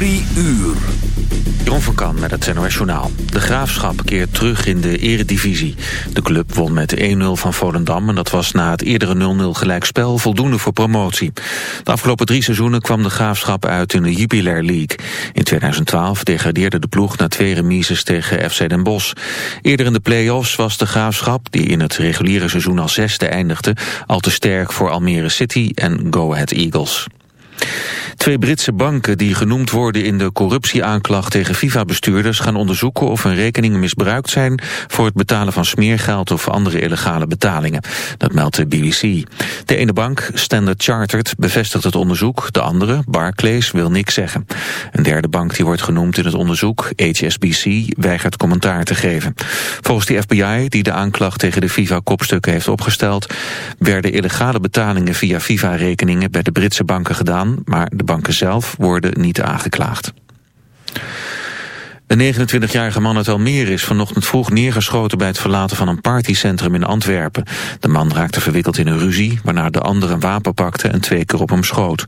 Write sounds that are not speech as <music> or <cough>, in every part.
Drie uur. Jeroen van Kan met het NOS Journaal. De Graafschap keert terug in de eredivisie. De club won met 1-0 van Volendam... en dat was na het eerdere 0-0 gelijkspel voldoende voor promotie. De afgelopen drie seizoenen kwam de Graafschap uit in de Jubilair League. In 2012 degradeerde de ploeg na twee remises tegen FC Den Bosch. Eerder in de play-offs was de Graafschap... die in het reguliere seizoen als zesde eindigde... al te sterk voor Almere City en Go Ahead Eagles. Twee Britse banken die genoemd worden in de corruptieaanklacht tegen FIFA-bestuurders gaan onderzoeken of hun rekeningen misbruikt zijn voor het betalen van smeergeld of andere illegale betalingen. Dat meldt de BBC. De ene bank, Standard Chartered, bevestigt het onderzoek. De andere, Barclays, wil niks zeggen. Een derde bank die wordt genoemd in het onderzoek, HSBC, weigert commentaar te geven. Volgens de FBI, die de aanklacht tegen de FIFA-kopstukken heeft opgesteld, werden illegale betalingen via FIFA-rekeningen bij de Britse banken gedaan, maar de banken zelf worden niet aangeklaagd. Een 29-jarige man uit Almere is vanochtend vroeg neergeschoten bij het verlaten van een partycentrum in Antwerpen. De man raakte verwikkeld in een ruzie, waarna de ander een wapen pakte en twee keer op hem schoot.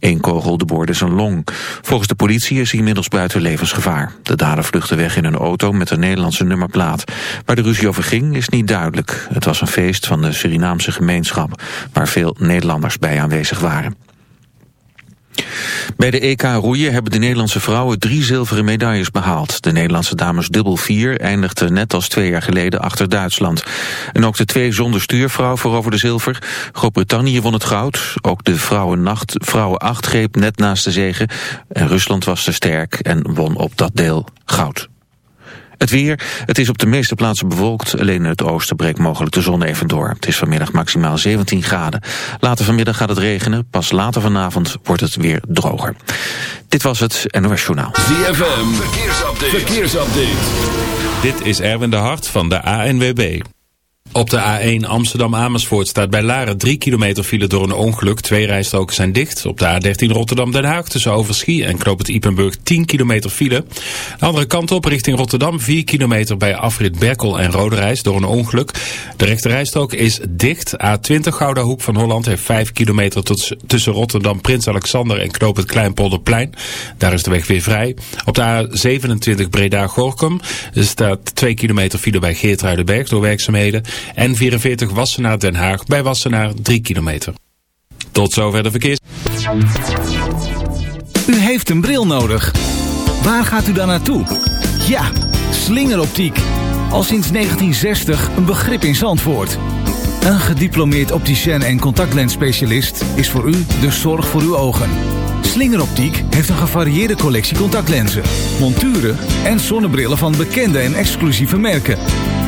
Eén kogel boorde zijn long. Volgens de politie is hij inmiddels buiten levensgevaar. De dader vluchtte weg in een auto met een Nederlandse nummerplaat. Waar de ruzie over ging is niet duidelijk. Het was een feest van de Surinaamse gemeenschap, waar veel Nederlanders bij aanwezig waren. Bij de EK roeien hebben de Nederlandse vrouwen drie zilveren medailles behaald. De Nederlandse dames dubbel vier eindigden net als twee jaar geleden achter Duitsland. En ook de twee zonder stuurvrouw veroverden de zilver. Groot-Brittannië won het goud. Ook de vrouwen, nacht, vrouwen acht greep net naast de zegen. En Rusland was te sterk en won op dat deel goud. Het weer, het is op de meeste plaatsen bewolkt. Alleen in het oosten breekt mogelijk de zon even door. Het is vanmiddag maximaal 17 graden. Later vanmiddag gaat het regenen. Pas later vanavond wordt het weer droger. Dit was het NOS Journaal. ZFM, verkeersupdate. verkeersupdate. Dit is Erwin de Hart van de ANWB. Op de A1 Amsterdam-Amersfoort staat bij Laren 3 kilometer file door een ongeluk. Twee rijstroken zijn dicht. Op de A13 Rotterdam-Den Haag tussen Overschie en Knoop het Ipenburg 10 kilometer file. De andere kant op richting Rotterdam 4 kilometer bij afrit Berkel en Roderijs door een ongeluk. De rechte rijstrook is dicht. A20 Gouda Hoek van Holland heeft 5 kilometer tussen Rotterdam, Prins Alexander en Knoop het Kleinpolderplein. Daar is de weg weer vrij. Op de A27 Breda-Gorkum staat 2 kilometer file bij Geertruidenberg door werkzaamheden. En 44 Wassenaar Den Haag bij Wassenaar 3 kilometer. Tot zover de verkeers. U heeft een bril nodig. Waar gaat u dan naartoe? Ja, slingeroptiek. Al sinds 1960 een begrip in Zandvoort. Een gediplomeerd opticien en contactlensspecialist is voor u de zorg voor uw ogen. Slingeroptiek heeft een gevarieerde collectie contactlenzen, monturen en zonnebrillen van bekende en exclusieve merken.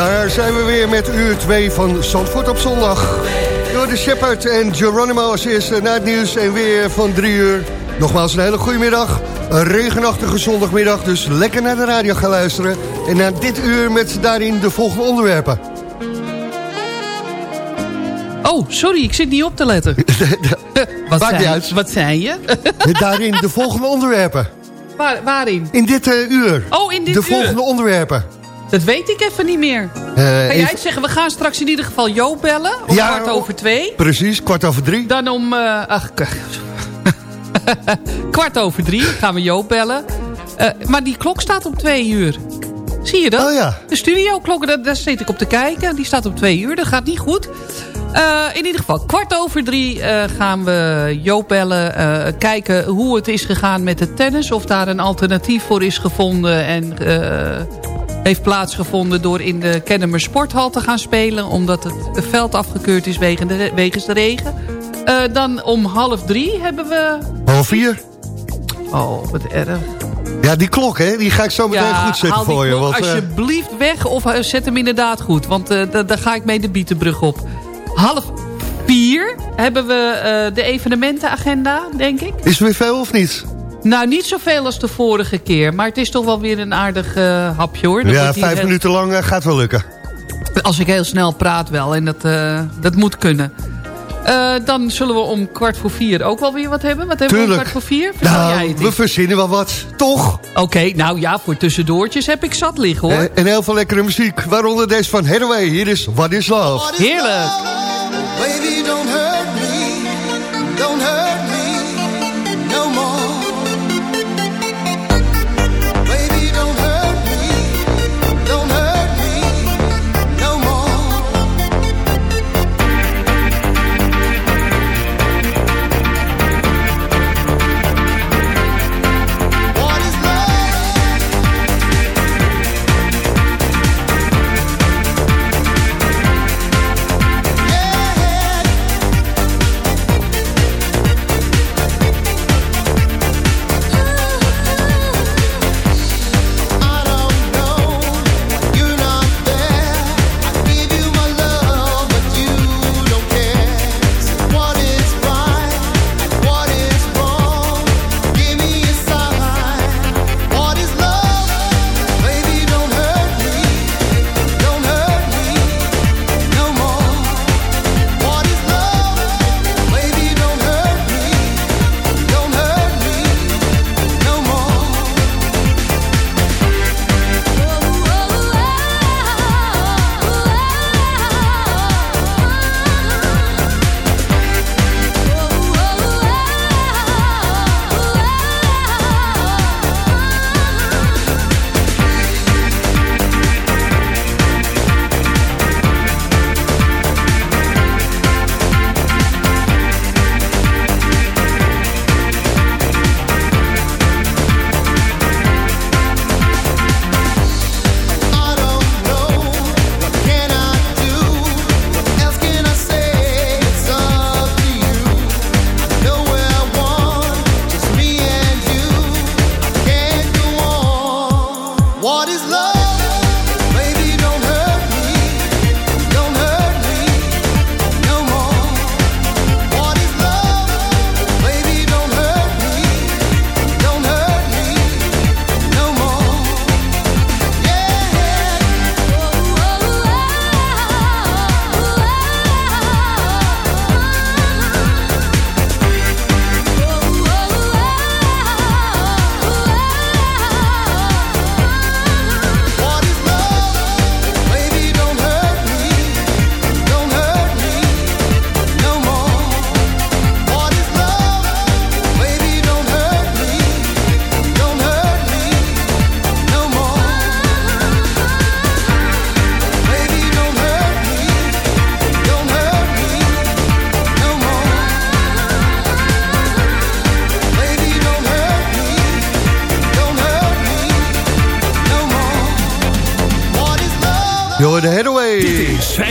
Daar zijn we weer met uur 2 van Zandvoort op zondag. Door de Shepard en Geronimo als eerste na het nieuws en weer van 3 uur. Nogmaals een hele goede middag. Een regenachtige zondagmiddag, dus lekker naar de radio gaan luisteren. En na dit uur met daarin de volgende onderwerpen. Oh, sorry, ik zit niet op te letten. <laughs> wat, zei, uit. wat zei je? <laughs> Met daarin de volgende onderwerpen. Waar, waarin? In dit eh, uur. Oh, in dit de uur. volgende onderwerpen. Dat weet ik even niet meer. Eh, Ga jij even- zeggen, we gaan straks in ieder geval Joop bellen. Om Ja, kwart over twee. Precies, kwart over drie. Dan om... eh, ach, <laughs> kwart over drie gaan we Joop bellen. Eh, maar die klok staat om twee uur. Zie je dat? Oh ja. De studioklok, daar, daar zit ik op te kijken. Die staat om twee uur, dat gaat niet goed. In ieder geval, kwart over drie gaan we Joop bellen. kijken hoe het is gegaan met het tennis. Of daar een alternatief voor is gevonden. En heeft plaatsgevonden door in de Kennemer Sporthal te gaan spelen. Omdat het veld afgekeurd is wegen de, wegens de regen. Eh, dan om half drie hebben we... Half vier. Oh, wat erg. Ja, die klok, hè, die ga ik zo meteen goed zetten voor je. Want, eh, alsjeblieft weg of eh, zet hem inderdaad goed. Want da- daar ga ik mee de bietenbrug op. Half vier hebben we de evenementenagenda, denk ik. is er weer veel of niet? Nou, niet zoveel als de vorige keer. Maar het is toch wel weer een aardig eh, hapje, hoor. Dan ja, vijf heel- minuten lang eh, gaat wel lukken. Als ik heel snel praat wel. En dat, eh, dat moet kunnen. Eh, dan zullen we om kwart voor vier ook wel weer wat hebben. Wat hebben we om kwart voor vier? Jij Nou, het we verzinnen wel wat, toch? Oké, nou ja, voor tussendoortjes heb ik zat liggen, hoor. Eh, en heel veel lekkere muziek, waaronder deze van Hathaway. Hier is What is Love. Heerlijk. Baby,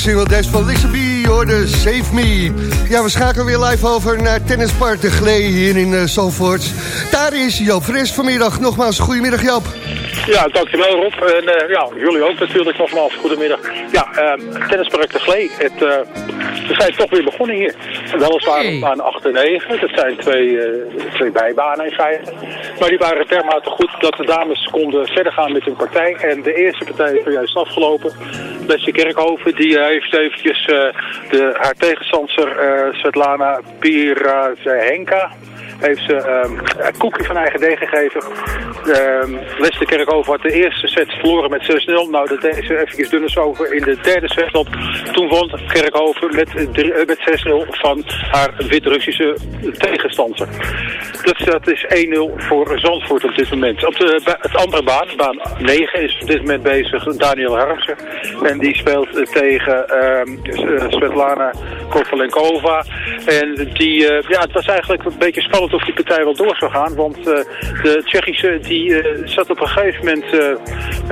single deze van Lisa B, hoorde Save Me. Ja, we schakelen weer live over naar Tennispark de Glee hier in uh, Zandvoort. Daar is Joop Fres vanmiddag. Nogmaals, goedemiddag Joop. Ja, dankjewel Rob. En eh, ja, jullie ook natuurlijk nogmaals. Goedemiddag. Ja, uh, tennispark de Glee. Het, eh, we zijn toch weer begonnen hier. Weliswaar op baan 8 en 9. Dat zijn twee, eh, twee bijbanen in feite. Maar die waren dermate goed dat de dames konden verder gaan met hun partij. En de eerste partij is zojuist afgelopen. Leslie Kerkhoven die eh, heeft eventjes eh, de, haar tegenstander eh, Svetlana Pirazenka heeft ze ehm, een koekje van eigen deeg gegeven. Leslie Kerkhoven had de eerste set verloren met 6-0. Nou, dat deed ze eventjes dunnes over in de derde set op. Toen won Kerkhoven met, drie- eh, met 6-0 van haar Wit-Russische tegenstander. Dat, dat is 1-0 voor Zandvoort op dit moment. Op de het andere baan, baan 9, is op dit moment bezig Daniel Harmsen. En die speelt tegen ehm, eh, Svetlana Kovalenkova. En die, eh, ja, het was eigenlijk een beetje spannend of die partij wel door zou gaan. Want de Tsjechische die eh, zat op een gegeven moment, eh,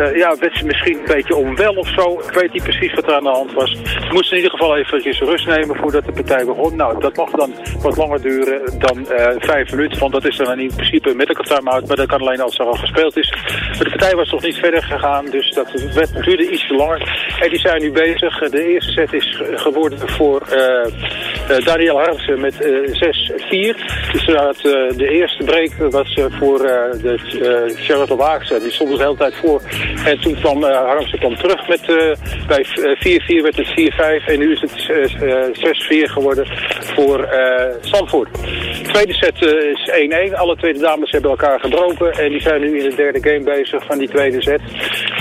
eh, ja, werd ze misschien een beetje onwel of zo. Ik weet niet precies wat er aan de hand was. Ze moesten in ieder geval eventjes rust nemen voordat de partij begon. Nou, dat mag dan wat langer duren dan vijf minuten. Want dat is dan in principe met een time-out. Maar dat kan alleen als er al gespeeld is. Maar de partij was nog niet verder gegaan. Dus dat werd, duurde iets te langer. En die zijn nu bezig. De eerste set is ge- geworden voor Daniel Harmsen met eh 6-4. Dus de eerste break was voor de Charlotte Waagse. Die stond er de hele tijd voor. En toen kwam uh, Harmsen kwam terug met eh, bij eh, 4-4 werd het 4-5. En nu is het eh, eh, 6-4 geworden voor eh Zandvoort. De tweede set eh, is 1-1. Alle twee dames hebben elkaar gebroken. En die zijn nu in de derde game bezig van die tweede set.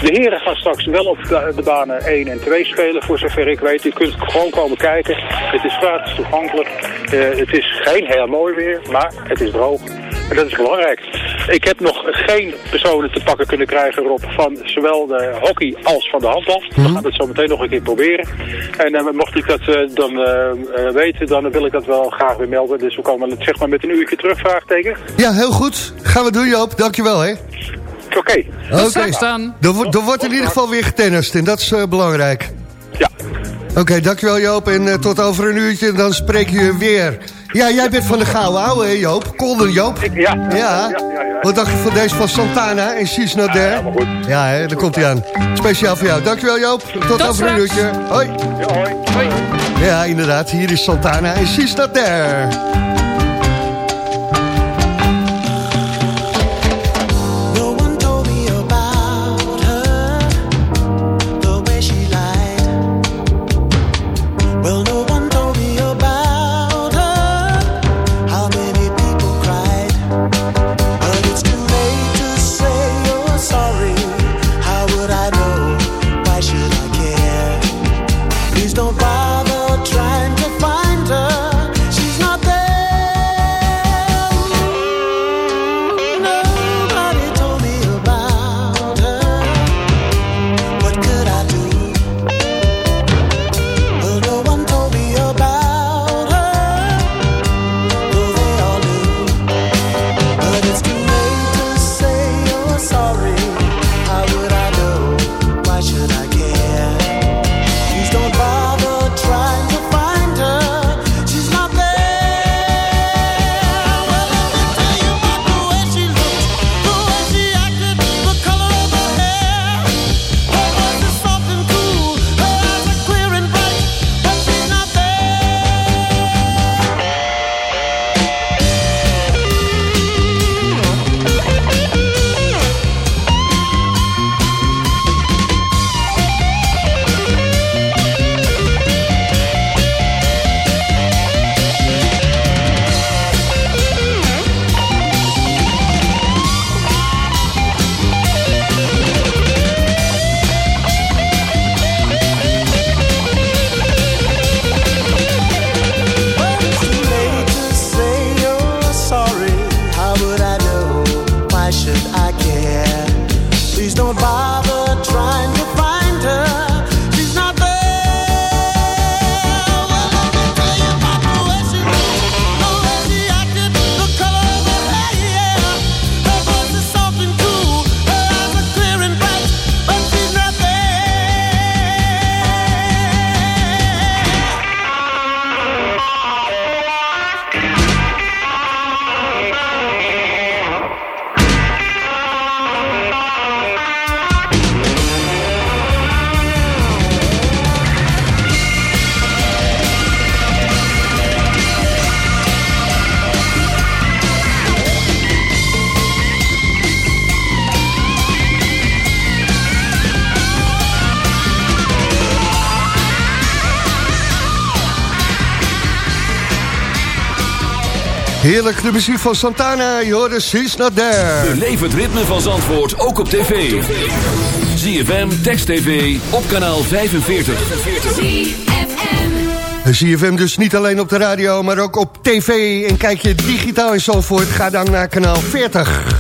De heren gaan straks wel op de, banen 1 en 2 spelen, voor zover ik weet. U kunt gewoon komen kijken. Het is gratis toegankelijk. Eh, het is geen heel mooi weer, maar het is droog. En dat is belangrijk. Ik heb nog geen personen te pakken kunnen krijgen, Rob, van zowel de hockey als van de handbal. We gaan het zo meteen nog een keer proberen. En eh, mocht ik dat eh, dan eh, weten, dan wil ik dat wel graag weer melden. Dus we komen zeg maar met een uurtje terug, vraagteken. Ja, heel goed. Gaan we doen, Joop. Dankjewel, hè. Oké. Oké. Er, wo- er wordt in ieder geval weer getennist en dat is eh, belangrijk. Ja. Oké, dankjewel Joop. En tot over een uurtje, dan spreek je weer. Ja, jij bent van de gouden ouwe, hè Joop? Kolder Joop? Ja. Ja. Wat dacht je van deze van Santana en She's Not There? Ja, hè, daar komt hij aan. Speciaal voor jou. Dankjewel Joop. Tot, over een uurtje. Hoi. Ja, hoi. Hoi. Ja, inderdaad. Hier is Santana en She's Not There. De muziek van Santana. Je hoorde She's Not There. Beleef het ritme van Zandvoort ook op tv. ZFM, Text TV, op kanaal 45. ZFM dus niet alleen op de radio, maar ook op tv. En kijk je digitaal in Zandvoort, ga dan naar kanaal 40.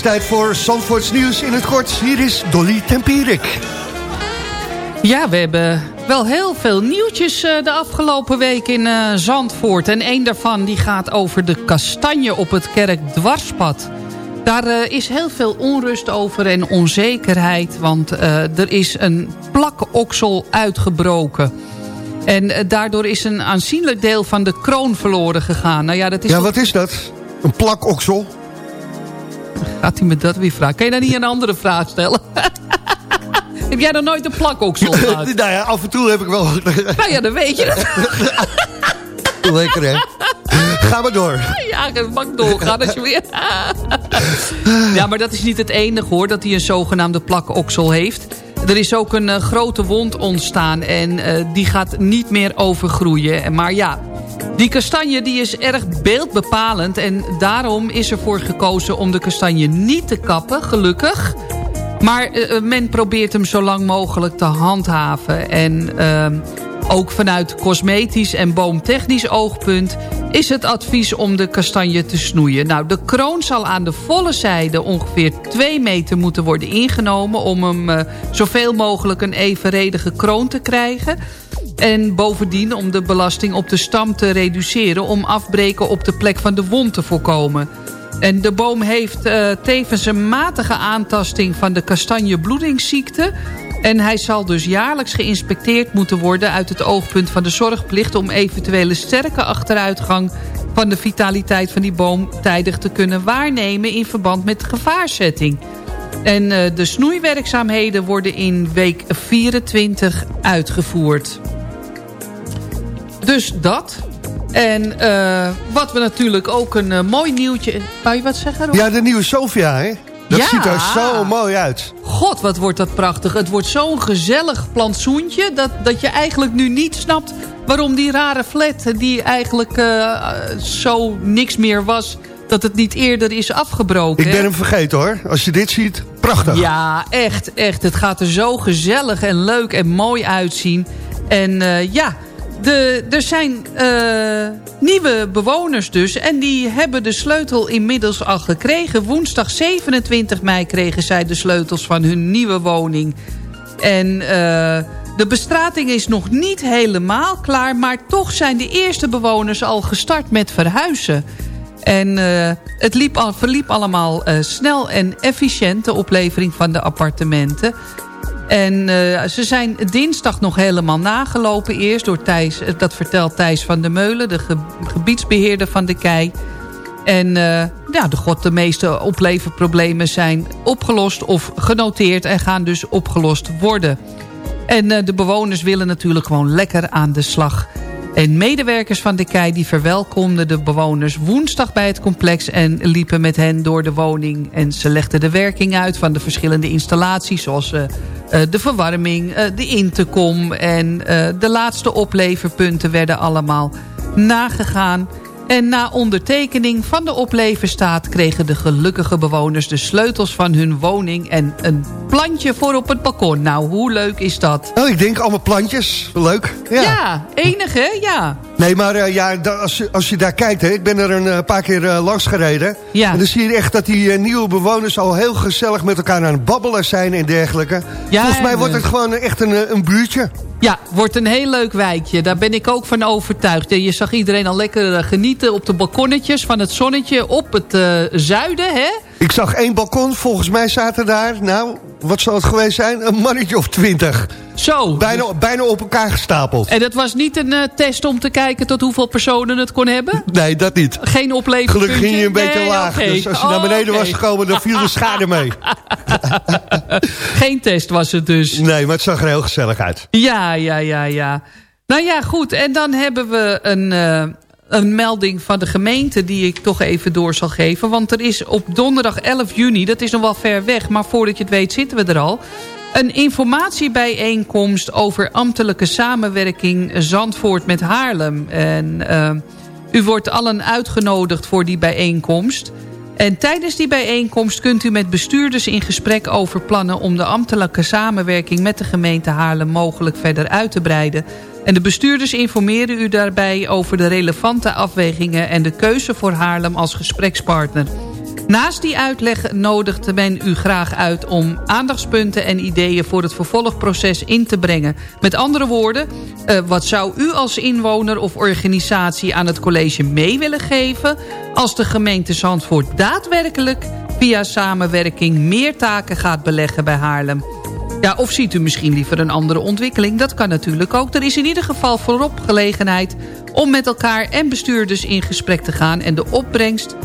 Is tijd voor Zandvoorts nieuws in het kort. Hier is Dolly Tempierik. Ja, we hebben wel heel veel nieuwtjes eh, de afgelopen week in eh, Zandvoort. En één daarvan die gaat over de kastanje op het kerkdwarspad. Daar eh, is heel veel onrust over en onzekerheid. Want er is een plakoksel uitgebroken. En daardoor is een aanzienlijk deel van de kroon verloren gegaan. Nou ja, dat is Ja, wat is dat? Een plakoksel? Gaat hij me dat weer vragen? Kan je daar niet een andere vraag stellen? <laughs> Heb jij nog nooit een plakoksel gehad? <laughs> nou ja, af en toe heb ik wel... nou ja, dan weet je het. <laughs> Lekker, hè? Ga maar door. Ja, ik mag doorgaan als je weer... ja, maar dat is niet het enige hoor, dat hij een zogenaamde plakoksel heeft. Er is ook een eh, grote wond ontstaan en eh, die gaat niet meer overgroeien. Maar ja, die kastanje die is erg beeldbepalend... en daarom is ervoor gekozen om de kastanje niet te kappen, gelukkig... Maar eh, men probeert hem zo lang mogelijk te handhaven. En ehm, Ook vanuit cosmetisch en boomtechnisch oogpunt is het advies om de kastanje te snoeien. Nou, de kroon zal aan de volle zijde ongeveer 2 meter moeten worden ingenomen... om hem zoveel mogelijk een evenredige kroon te krijgen. En bovendien om de belasting op de stam te reduceren... om afbreken op de plek van de wond te voorkomen. En de boom heeft uh, tevens een matige aantasting van de kastanjebloedingsziekte... En hij zal dus jaarlijks geïnspecteerd moeten worden... uit het oogpunt van de zorgplicht... om eventuele sterke achteruitgang van de vitaliteit van die boom... tijdig te kunnen waarnemen in verband met gevaarzetting. En uh, de snoeiwerkzaamheden worden in week 24 uitgevoerd. Dus dat. En uh, wat we natuurlijk ook een uh, mooi nieuwtje... Wou je wat zeggen? Rob? Ja, de nieuwe Sofia, hè? Dat ja. ziet er zo mooi uit. God, wat wordt dat prachtig. Het wordt zo'n gezellig plantsoentje... Dat, dat je eigenlijk nu niet snapt waarom die rare flat... die eigenlijk uh, zo niks meer was... dat het niet eerder is afgebroken. Ik ben hem vergeten hoor. Als je dit ziet, prachtig. Ja, echt, echt. Het gaat er zo gezellig en leuk en mooi uitzien. En uh, ja... De, er zijn uh, nieuwe bewoners dus. En die hebben de sleutel inmiddels al gekregen. Woensdag 27 mei kregen zij de sleutels van hun nieuwe woning. En uh, de bestrating is nog niet helemaal klaar. Maar toch zijn de eerste bewoners al gestart met verhuizen. En uh, het liep al, verliep allemaal snel en efficiënt, de oplevering van de appartementen. En uh, ze zijn dinsdag nog helemaal nagelopen eerst door Thijs. Eh, dat vertelt Thijs van der Meulen, de ge gebiedsbeheerder van de KEI. En uh, ja, de, god, de meeste opleverproblemen zijn opgelost of genoteerd... en gaan dus opgelost worden. En de bewoners willen natuurlijk gewoon lekker aan de slag... En medewerkers van de KEI die verwelkomden de bewoners woensdag bij het complex... en liepen met hen door de woning. En ze legden de werking uit van de verschillende installaties... zoals uh, de verwarming, uh, de intercom en de laatste opleverpunten werden allemaal nagegaan. En na ondertekening van de opleverstaat kregen de gelukkige bewoners de sleutels van hun woning en een plantje voor op het balkon. Nou, hoe leuk is dat? Oh, ik denk allemaal plantjes. Leuk. Ja, ja enig hè? Ja. Nee, maar uh, ja, als, je, als je daar kijkt, hè, ik ben er een uh, paar keer uh, langs gereden. Ja. En dan zie je echt dat die nieuwe bewoners al heel gezellig met elkaar aan het babbelen zijn en dergelijke. Ja, Volgens mij wordt het gewoon echt een, een buurtje. Ja, wordt een heel leuk wijkje. Daar ben ik ook van overtuigd. Je zag iedereen al lekker genieten op de balkonnetjes van het zonnetje op het zuiden, hè? Ik zag één balkon, volgens mij zaten daar, nou, wat zal het geweest zijn? Een mannetje of twintig. Zo. Bijna, bijna op elkaar gestapeld. En dat was niet een uh, test om te kijken tot hoeveel personen het kon hebben? Nee, dat niet. Geen oplevering. Gelukkig ging je een beetje nee, laag. Okay. Dus als je naar beneden okay. was gekomen, dan viel de schade mee. <laughs> Geen test was het dus. Nee, maar het zag er heel gezellig uit. Ja, ja, ja, ja. Nou ja, goed. En dan hebben we een... Uh, een melding van de gemeente die ik toch even door zal geven. Want er is op donderdag 11 juni, dat is nog wel ver weg... maar voordat je het weet zitten we er al... een informatiebijeenkomst over ambtelijke samenwerking Zandvoort met Haarlem. En uh, u wordt allen uitgenodigd voor die bijeenkomst... En tijdens die bijeenkomst kunt u met bestuurders in gesprek over plannen... om de ambtelijke samenwerking met de gemeente Haarlem mogelijk verder uit te breiden. En de bestuurders informeren u daarbij over de relevante afwegingen... en de keuze voor Haarlem als gesprekspartner. Naast die uitleg nodigt men u graag uit om aandachtspunten en ideeën voor het vervolgproces in te brengen. Met andere woorden, uh, wat zou u als inwoner of organisatie aan het college mee willen geven... als de gemeente Zandvoort daadwerkelijk via samenwerking meer taken gaat beleggen bij Haarlem? Ja, of ziet u misschien liever een andere ontwikkeling? Dat kan natuurlijk ook. Er is in ieder geval voorop gelegenheid om met elkaar en bestuurders in gesprek te gaan... en de opbrengst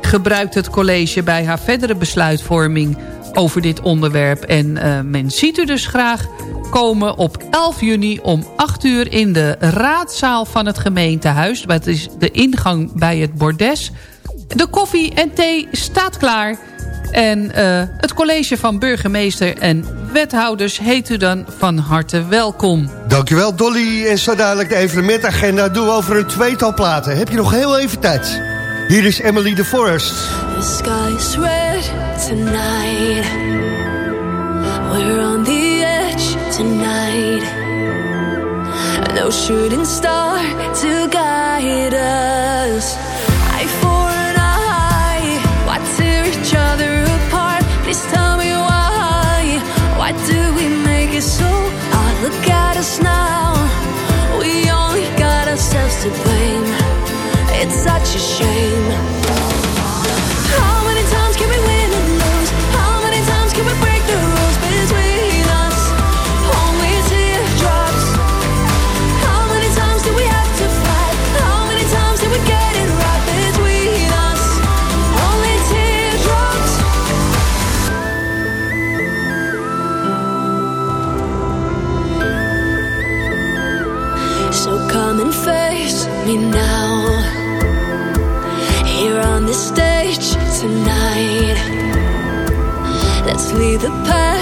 gebruikt het college bij haar verdere besluitvorming over dit onderwerp. En uh, men ziet u dus graag komen op 11 juni om 8 uur in de raadzaal van het gemeentehuis. Dat is de ingang bij het bordes. De koffie en thee staat klaar. En uh, het college van burgemeester en wethouders heet u dan van harte welkom. Dankjewel Dolly. En zo dadelijk de evenementagenda doen we over een tweetal platen. Heb je nog heel even tijd? Hier is Emily de Forest. The sky's red tonight. We're on the edge tonight. And no shooting star to guide us. For to blame. It's such a shame. Past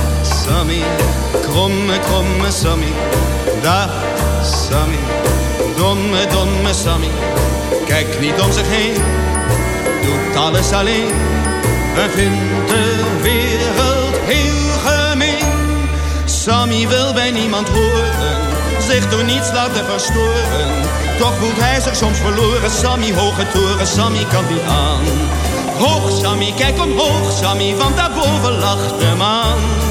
Sammy, kromme, kromme Sammy, dag Sammy, domme, domme Sammy. Kijk niet om zich heen, doet alles alleen en vindt de wereld heel gemeen. Sammy wil bij niemand horen, zich door niets laten verstoren. Toch voelt hij zich soms verloren, Sammy hoge toren, Sammy kan niet aan. Hoog Sammy, kijk omhoog Sammy, want daarboven lacht de maan.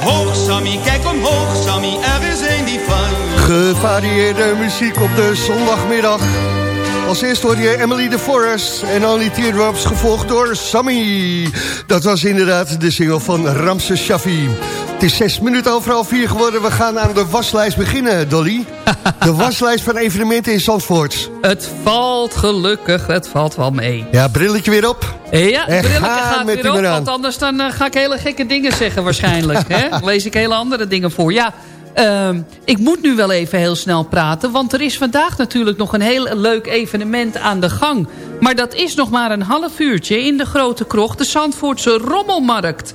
Hoog, Sammy, kijk omhoog, Sammy, er is een die van Gevarieerde muziek op de zondagmiddag. Als eerst hoorde je Emily de Forest en Only Teardrops, gevolgd door Sammy. Dat was inderdaad de single van Ramses Shaffi. Het is zes minuten over half vier geworden. We gaan aan de waslijst beginnen, Dolly. <laughs> De waslijst van evenementen in Zandvoort. Het valt gelukkig, het valt wel mee. Ja, brilletje weer op. Ja, En brilletje ga gaat met weer op, want anders dan, eh, ga ik hele gekke dingen zeggen waarschijnlijk. <laughs> hè? Lees ik hele andere dingen voor. Ja, ehm, ik moet nu wel even heel snel praten, want er is vandaag natuurlijk nog een heel leuk evenement aan de gang. Maar dat is nog maar een half uurtje in de Grote Krocht, de Zandvoortse Rommelmarkt.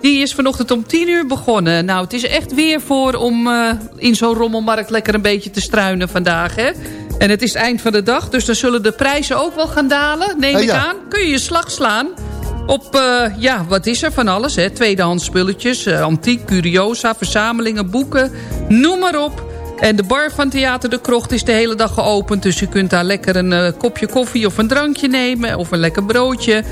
Die is vanochtend om 10 uur begonnen. Nou, het is echt weer voor om eh, in zo'n rommelmarkt lekker een beetje te struinen vandaag, hè? En het is het eind van de dag, dus dan zullen de prijzen ook wel gaan dalen, neem Oh, ik aan. Kun je je slag slaan op, eh, ja, wat is er van alles, hè? Tweedehands spulletjes, eh, antiek, curiosa, verzamelingen, boeken, noem maar op. En de bar van Theater de Krocht is de hele dag geopend... dus je kunt daar lekker een kopje koffie of een drankje nemen... of een lekker broodje.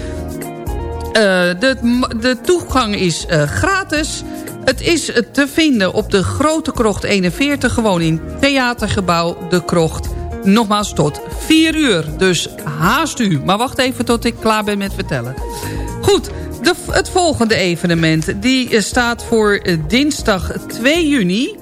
Eh, de, de toegang is eh, gratis. Het is te vinden op de Grote Krocht 41, gewoon in Theatergebouw De Krocht. Nogmaals tot 4 uur, dus haast u. Maar wacht even tot ik klaar ben met vertellen. Goed, de, het volgende evenement die eh, staat voor dinsdag 2 juni...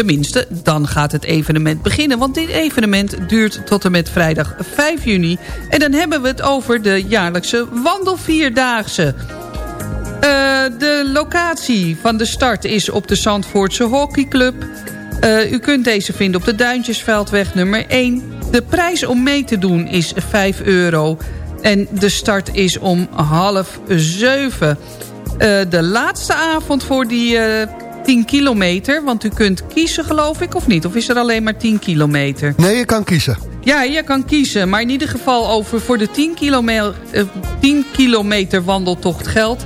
Tenminste, dan gaat het evenement beginnen. Want dit evenement duurt tot en met vrijdag 5 juni. En dan hebben we het over de jaarlijkse wandelvierdaagse. Eh, de locatie van de start is op de Zandvoortse Hockeyclub. Eh, u kunt deze vinden op de Duintjesveldweg nummer 1. De prijs om mee te doen is 5 euro. En de start is om half 7. Eh, de laatste avond voor die 10 kilometer. Want u kunt kiezen geloof ik of niet? Of is er alleen maar 10 kilometer? Nee, je kan kiezen. Ja, je kan kiezen. Maar in ieder geval over voor de 10 kilometer, 10 kilometer wandeltocht geldt...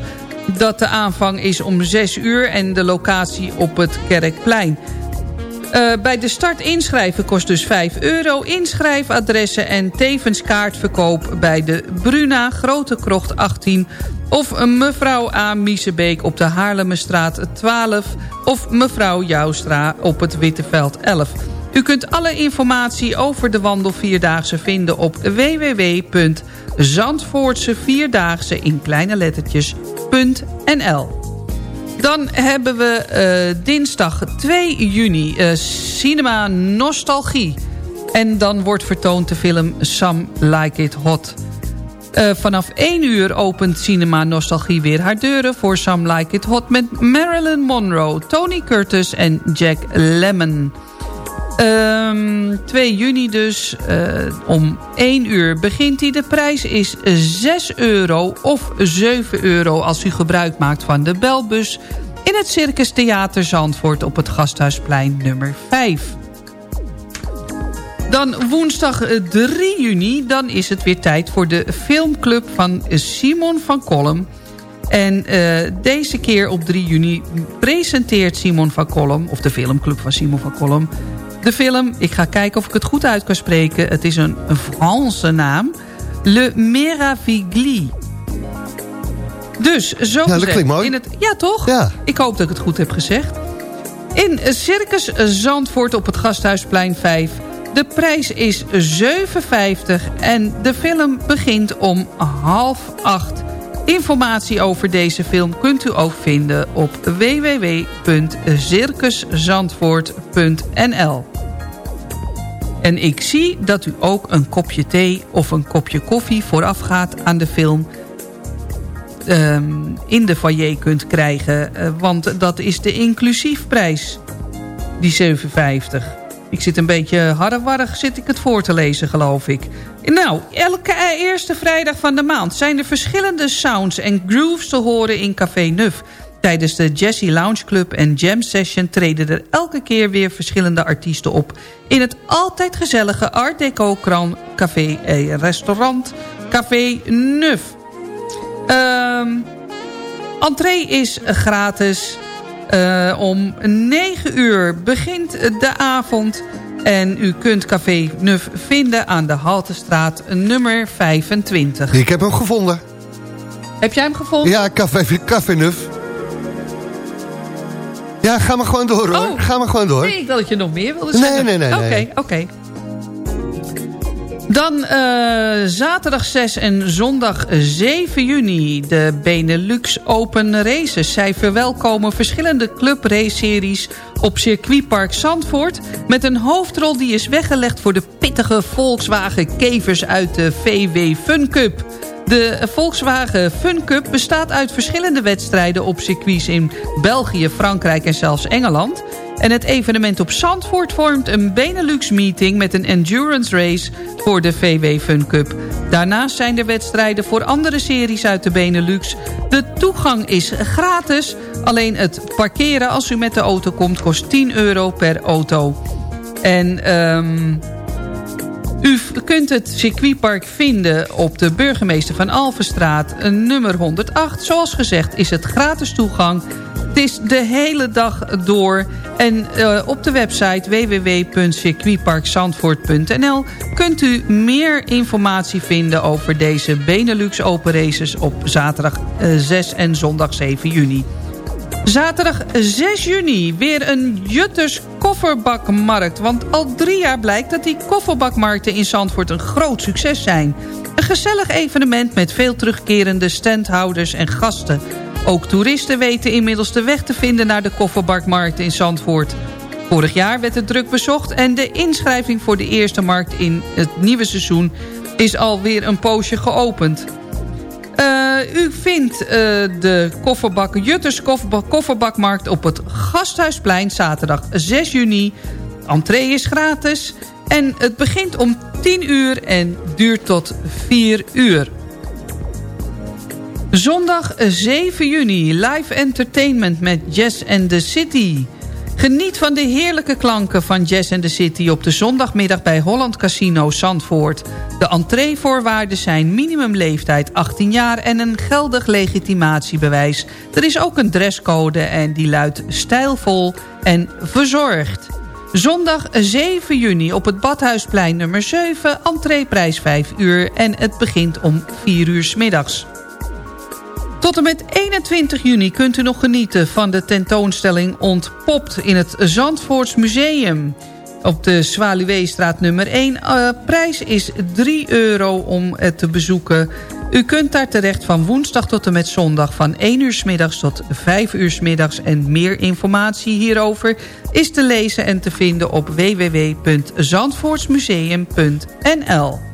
dat de aanvang is om 6 uur en de locatie op het Kerkplein. Eh, bij de start inschrijven kost dus 5 euro. Inschrijfadressen en tevens kaartverkoop bij de Bruna Grote Krocht 18... of mevrouw A. Miesebeek op de Haarlemmerstraat 12... of mevrouw Joustra op het Witteveld 11... U kunt alle informatie over de wandel Vierdaagse vinden op www.zandvoortsevierdaagse in kleine lettertjes.nl. Dan hebben we eh, dinsdag 2 juni eh, Cinema Nostalgie. En dan wordt vertoond de film Some Like It Hot. Eh, vanaf 1 uur opent Cinema Nostalgie weer haar deuren voor Some Like It Hot... met Marilyn Monroe, Tony Curtis en Jack Lemmon. Ehm 2 juni dus, eh, om 1 uur begint hij. De prijs is 6 euro of 7 euro als u gebruik maakt van de belbus... in het Circus Theater Zandvoort op het Gasthuisplein nummer 5. Dan woensdag eh, 3 juni, dan is het weer tijd voor de filmclub van Simon van Kolm. En eh, deze keer op 3 juni presenteert Simon van Kolm... of de filmclub van Simon van Kolm... de film, ik ga kijken of ik het goed uit kan spreken... het is een, Franse naam... Le Meravigli. Dus, zo Ja, dat klinkt mooi. In het, ja, toch? Ja. Ik hoop dat ik het goed heb gezegd. In Circus Zandvoort op het Gasthuisplein 5. De prijs is 7,50 en de film begint om half acht. Informatie over deze film kunt u ook vinden op www.circuszandvoort.nl En ik zie dat u ook een kopje thee of een kopje koffie voorafgaat aan de film ehm, in de foyer kunt krijgen. eh, want dat is de inclusiefprijs, die 7,50. Ik zit een beetje harrewarrig zit ik het voor te lezen, geloof ik. Nou, elke eh, eerste vrijdag van de maand zijn er verschillende sounds en grooves te horen in Café Nuf. Tijdens de Jazzy Lounge Club en Jam Session treden er elke keer weer verschillende artiesten op. In het altijd gezellige Art Deco Kran Café eh, Restaurant Café Nuf. Ehm entree is gratis. Eh, om 9 uur begint de avond. En u kunt Café Nuf vinden aan de Haltestraat nummer 25. Ik heb hem gevonden. Heb jij hem gevonden? Ja, Café, Café Nuf. Ja, ga maar gewoon door hoor. Ga maar gewoon door. Nee, ik dacht dat je nog meer wilde zeggen. nee, nee, Oké, nee. oké. Dan eh, zaterdag 6 en zondag 7 juni de Benelux Open Races. Zij verwelkomen verschillende clubrace-series op circuitpark Zandvoort... met een hoofdrol die is weggelegd voor de pittige Volkswagen Kevers uit de VW Fun Cup... De Volkswagen Fun Cup bestaat uit verschillende wedstrijden op circuits in België, Frankrijk en zelfs Engeland. En het evenement op Zandvoort vormt een Benelux-meeting met een endurance race voor de VW Fun Cup. Daarnaast zijn er wedstrijden voor andere series uit de Benelux. De toegang is gratis, alleen het parkeren als u met de auto komt kost 10 euro per auto. En... Um, u kunt het circuitpark vinden op de burgemeester van Alvenstraat, nummer 108. Zoals gezegd is het gratis toegang. Het is de hele dag door. En uh, op de website www.circuitparkzandvoort.nl kunt u meer informatie vinden over deze Benelux Open Races op zaterdag uh, eh, 6 en zondag 7 juni. Zaterdag 6 juni weer een Jutters kofferbakmarkt. Want al drie jaar blijkt dat die kofferbakmarkten in Zandvoort een groot succes zijn. Een gezellig evenement met veel terugkerende standhouders en gasten. Ook toeristen weten inmiddels de weg te vinden naar de kofferbakmarkt in Zandvoort. Vorig jaar werd het druk bezocht en de inschrijving voor de eerste markt in het nieuwe seizoen is alweer een poosje geopend. U vindt uh, de kofferbak, Jutters kofferbak, kofferbakmarkt op het Gasthuisplein zaterdag 6 juni. Entree is gratis en het begint om 10 uur en duurt tot 4 uur. Zondag 7 juni, live entertainment met Jazz and the City. Geniet van de heerlijke klanken van Jazz and the City... op de zondagmiddag bij Holland Casino Zandvoort. De entreevoorwaarden zijn minimumleeftijd 18 jaar... en een geldig legitimatiebewijs. Er is ook een dresscode en die luidt stijlvol en verzorgd. Zondag 7 juni op het Badhuisplein nummer 7... entreeprijs 5 uur en het begint om 4 uur middags. Tot en met 21 juni kunt u nog genieten van de tentoonstelling Ontpopt in het Zandvoorts Museum. Op de Zwaluweestraat nummer 1. Uh, eh, prijs is 3 euro om het te bezoeken. U kunt daar terecht van woensdag tot en met zondag van 1 uur s middags tot 5 uur s middags. En meer informatie hierover is te lezen en te vinden op www.zandvoortsmuseum.nl.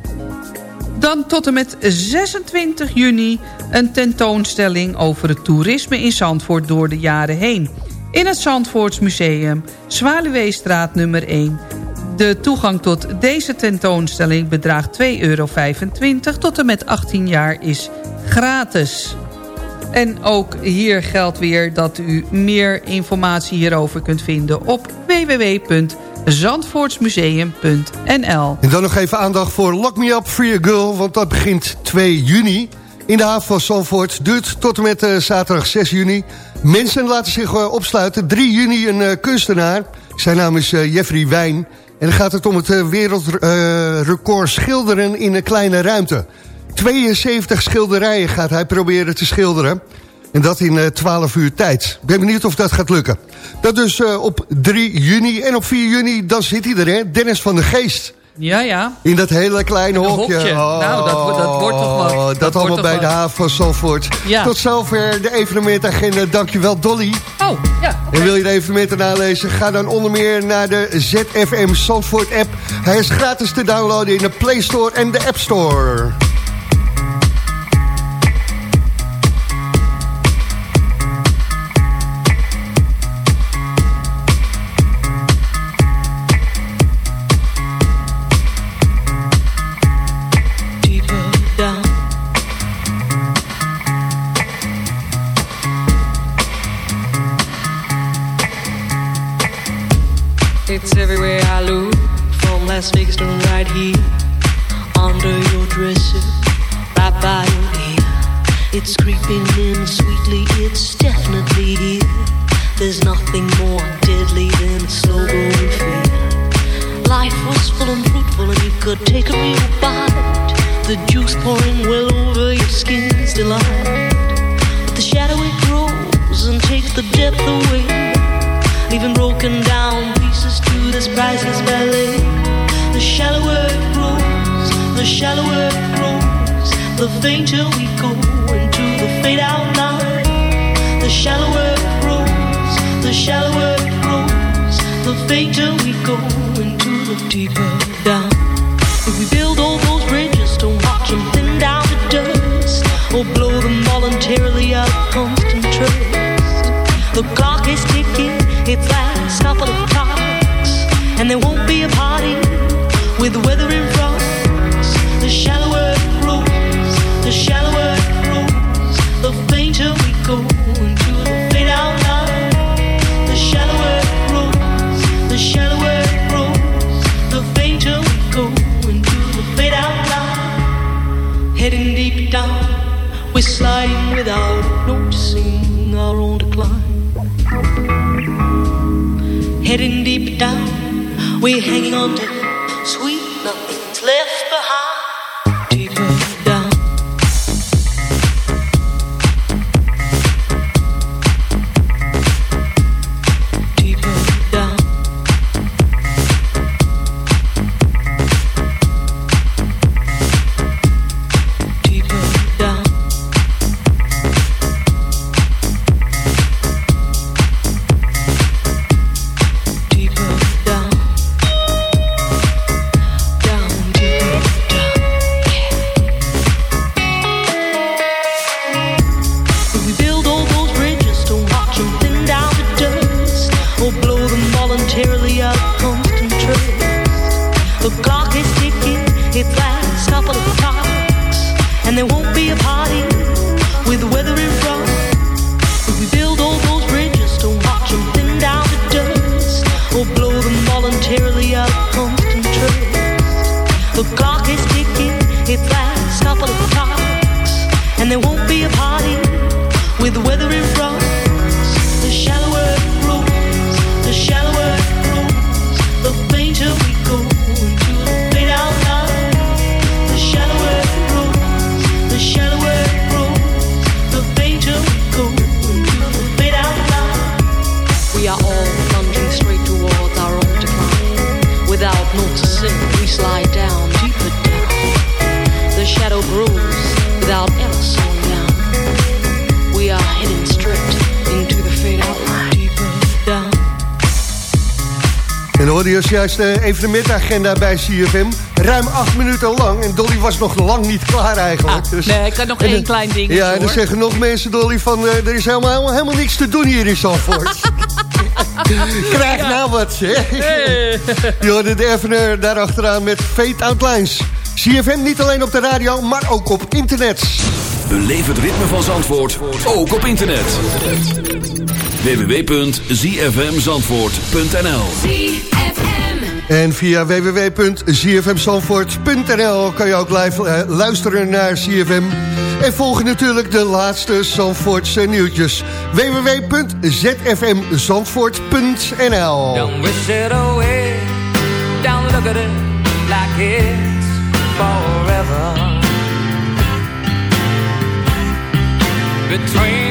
Dan tot en met 26 juni een tentoonstelling over het toerisme in Zandvoort door de jaren heen. In het Zandvoortsmuseum, Zwaluweestraat nummer 1. De toegang tot deze tentoonstelling bedraagt 2,25 euro. Tot en met 18 jaar is gratis. En ook hier geldt weer dat u meer informatie hierover kunt vinden op www zandvoortsmuseum.nl. En dan nog even aandacht voor Lock Me Up Free a Girl... want dat begint 2 juni in de haven van Zandvoort. Duurt tot en met uh, zaterdag 6 juni. Mensen laten zich uh, opsluiten. 3 juni een uh, kunstenaar. Zijn naam is Jeffrey Wijn. En dan gaat het om het wereldrecord schilderen in een kleine ruimte. 72 schilderijen gaat hij proberen te schilderen... En dat in 12 uur tijd. Ik ben benieuwd of dat gaat lukken. Dat dus uh, op 3 juni. En op 4 juni, dan zit hij er, hè? Dennis van de Geest. Ja, ja. In dat hele kleine hokje. hokje. Oh, nou, dat, dat wordt toch wat. Dat, dat allemaal bij de haven van Zalvoort. Ja. Tot zover de evenementagenda. Dankjewel, Dolly. Oh, ja. En wil je de evenementen nalezen? Ga dan onder meer naar de ZFM Zandvoort app. Hij is gratis te downloaden in de Play Store en de App Store. Right here. Under your dresser, right by your ear. It's creeping in sweetly, it's definitely here. There's nothing more deadly than slow growing fear. Life was full and fruitful, and you could take a real bite. The juice pouring well over your skin's delight. The shadow it grows and takes the depth away, leaving broken down pieces to this priceless ballet. The shallower it grows, the shallower it grows, the fainter we go into the fade out line. The shallower it grows, the shallower it grows, the fainter we go into the deeper with the weather in En dan hoorde je juist eh, even de middagagenda bij CFM. Ruim acht minuten lang. En Dolly was nog lang niet klaar eigenlijk. Dus, nee, ik had nog één dan- klein ding. Ja, en dan zeggen nog mensen, Dolly, van eh, er is helemaal, helemaal niks te doen hier in Zandvoort. <laughs> Krijg nou wat, zeg. <laughs> Je hoorde de Evener daarachteraan met Fate Outlines. CFM niet alleen op de radio, maar ook op internet. Beleef het ritme van Zandvoort, ook op internet. www.zfmzandvoort.nl En via www.zfmzandvoort.nl kan je ook live eh, luisteren naar CFM. En volgen natuurlijk de laatste Zandvoortse nieuwtjes. www.zfmzandvoort.nl Don't wish it away. Don't look at it like it's forever. Between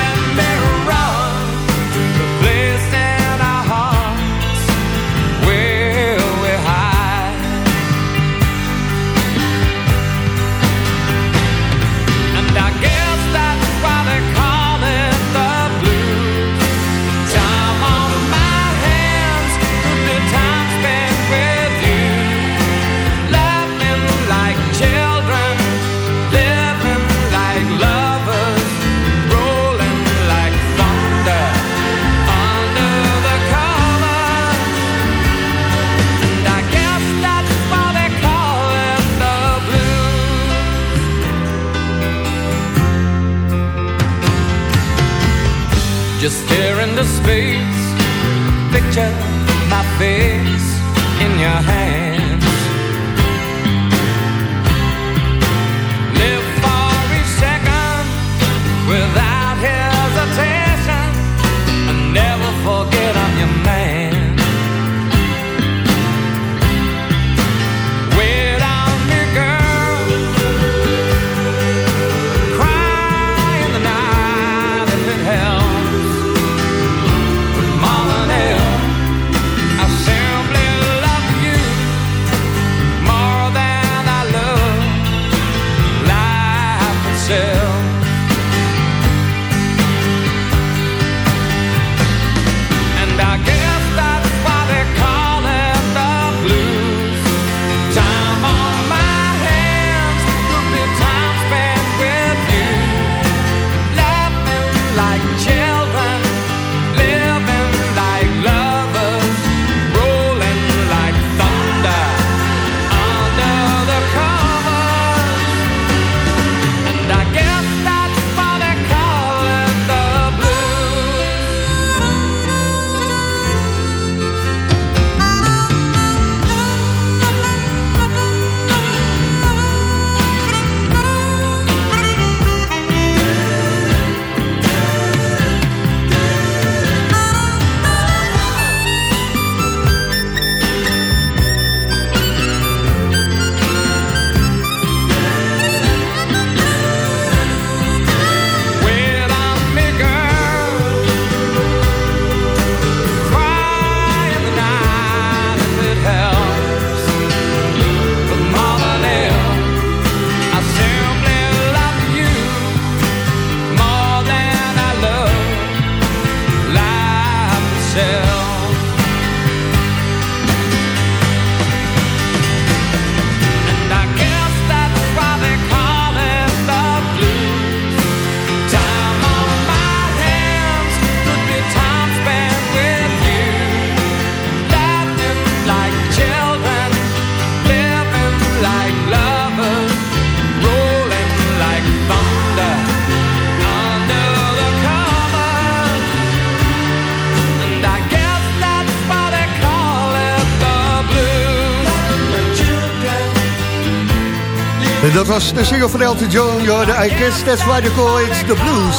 was de single van Elton John. Hoorde I guess that's why they call it the blues.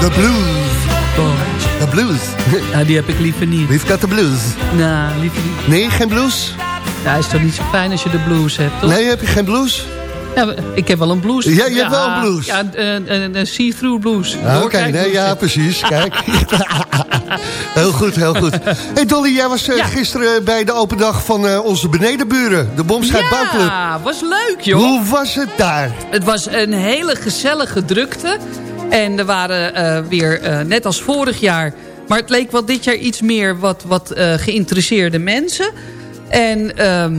The blues. The blues. <laughs> Ja, die heb ik liever niet. We've got the blues. Nou, liever niet. Nee, geen blues? Ja, is toch niet zo fijn als je de blues hebt, toch? Nee, heb je geen blues? Ja, ik heb wel een blues. Ja, je hebt wel een blues. Ja, een, een, een see-through blues. Ah, Oké, nee, ja, precies. Kijk. <laughs> heel goed, heel goed. Hey Dolly, jij was eh, gisteren bij de open dag van eh, onze benedenburen. De Bomschuit Bouwclub. Ja, was leuk, joh. Hoe was het daar? Het was een hele gezellige drukte. En er waren eh, weer, net als vorig jaar... maar het leek wel dit jaar iets meer wat, wat geïnteresseerde mensen. En ehm,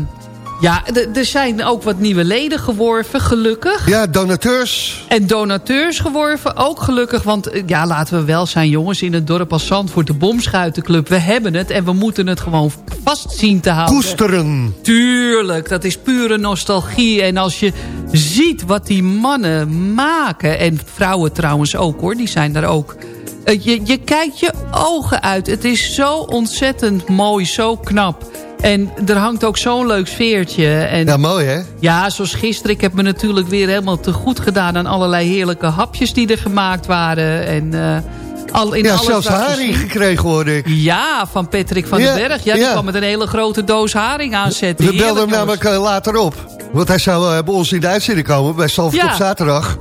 ja, er zijn ook wat nieuwe leden geworven, gelukkig. Ja, donateurs. En donateurs geworven, ook gelukkig. Want eh, ja, laten we wel zijn jongens, in het dorp als Zandvoort... de Bomschuitenclub, we hebben het en we moeten het gewoon vast zien te houden. Koesteren. Tuurlijk, dat is pure nostalgie. En als je ziet wat die mannen maken... en vrouwen trouwens ook hoor, die zijn daar ook... Eh, Je, je kijkt je ogen uit. Het is zo ontzettend mooi, zo knap. En er hangt ook zo'n leuk sfeertje. En Ja, mooi hè? ja, zoals gisteren. Ik heb me natuurlijk weer helemaal te goed gedaan... aan allerlei heerlijke hapjes die er gemaakt waren. En, eh, al, in Ja, alles zelfs haring gekregen hoorde ik. Ja, van Patrick van Ja, den Berg. Ja, die ja. kwam met een hele grote doos haring aanzetten. We belden hem namelijk eh, later op. Want hij zou eh, bij ons in de uitzending komen, bij Salford Ja. op zaterdag.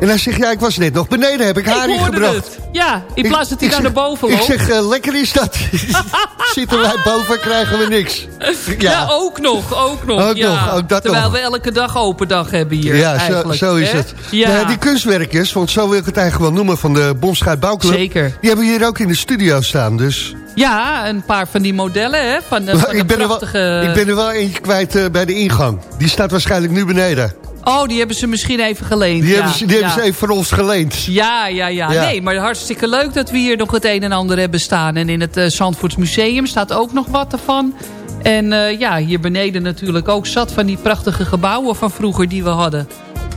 En hij zegt, ja, ik was net nog beneden, heb ik Ik haring hoorde gebracht. het. Ja, in Ik- plaats dat hij ik daar naar boven Ik loopt. zeg, eh, lekker is dat. <laughs> Zitten wij boven, krijgen we niks. Ja. ook nog, ook nog. Ook ja. nog, ook dat Terwijl nog. we elke dag open dag hebben hier ja, zo, is hè? het. Ja. Nou die kunstwerkjes, want zo wil ik het eigenlijk wel noemen... van de Bomschuit Bouwclub. Zeker. Die hebben we hier ook in de studio staan, dus... ja, een paar van die modellen hè, van de, van ik, ben er wel, prachtige... ik ben er wel eentje kwijt eh, bij de ingang. Die staat waarschijnlijk nu beneden. Oh, die hebben ze misschien even geleend. Die, ja. hebben, ze, die ja. hebben ze even voor ons geleend. Ja, ja, ja, Ja. Nee, maar hartstikke leuk dat we hier nog het een en ander hebben staan. En in het uh, Zandvoorts Museum staat ook nog wat ervan. En uh, ja, hier beneden natuurlijk ook zat van die prachtige gebouwen van vroeger die we hadden.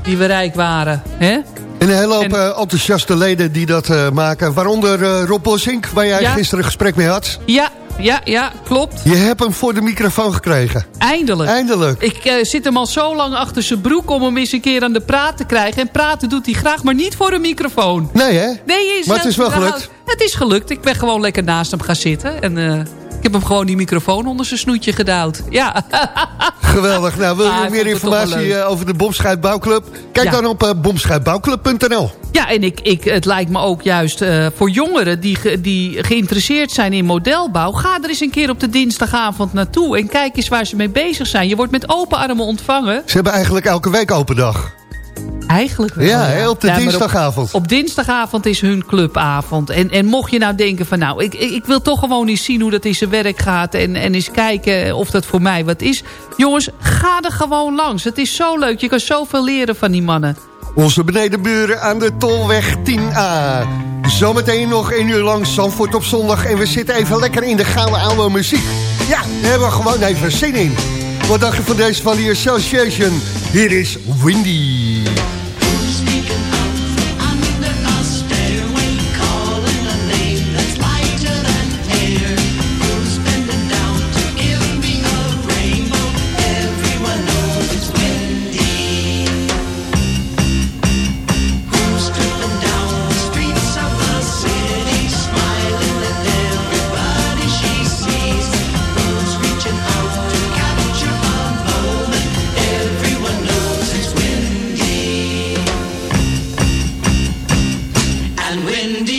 Die we rijk waren. Hè? En een hele hoop en, uh, enthousiaste leden die dat uh, maken. Waaronder Rob Bosink, waar jij gisteren een gesprek mee had. Ja, ja, ja, klopt. Je hebt hem voor de microfoon gekregen. Eindelijk. Eindelijk. Ik uh, zit hem al zo lang achter zijn broek om hem eens een keer aan de praat te krijgen. En praten doet hij graag, maar niet voor een microfoon. Nee, hè? Nee, is maar het is wel gelukt. Het is gelukt. Ik ben gewoon lekker naast hem gaan zitten. En uh, ik heb hem gewoon die microfoon onder zijn snoetje gedouwd. Ja. Geweldig. Nou, wil je <laughs> ah, meer informatie over de Bomschuit Bouwclub? Kijk ja. dan op uh, bomschuitbouwclub.nl. Ja, en ik, ik, het lijkt me ook juist uh, voor jongeren die, ge, die geïnteresseerd zijn in modelbouw. Ga er eens een keer op de dinsdagavond naartoe en kijk eens waar ze mee bezig zijn. Je wordt met open armen ontvangen. Ze hebben eigenlijk elke week open dag. Eigenlijk wel. Ja, ja. op de ja, dinsdagavond. Op, op, dinsdagavond is hun clubavond. En, en mocht je nou denken van nou, ik, ik wil toch gewoon eens zien hoe dat in zijn werk gaat. En, en eens kijken of dat voor mij wat is. Jongens, ga er gewoon langs. Het is zo leuk. Je kan zoveel leren van die mannen. Onze benedenburen aan de Tolweg 10A. Zometeen nog één uur lang Zandvoort op zondag. En we zitten even lekker in de gouden oude muziek. Ja, daar hebben we gewoon even zin in. Wat dacht je van deze van die Association? Hier is Windy. Wendy.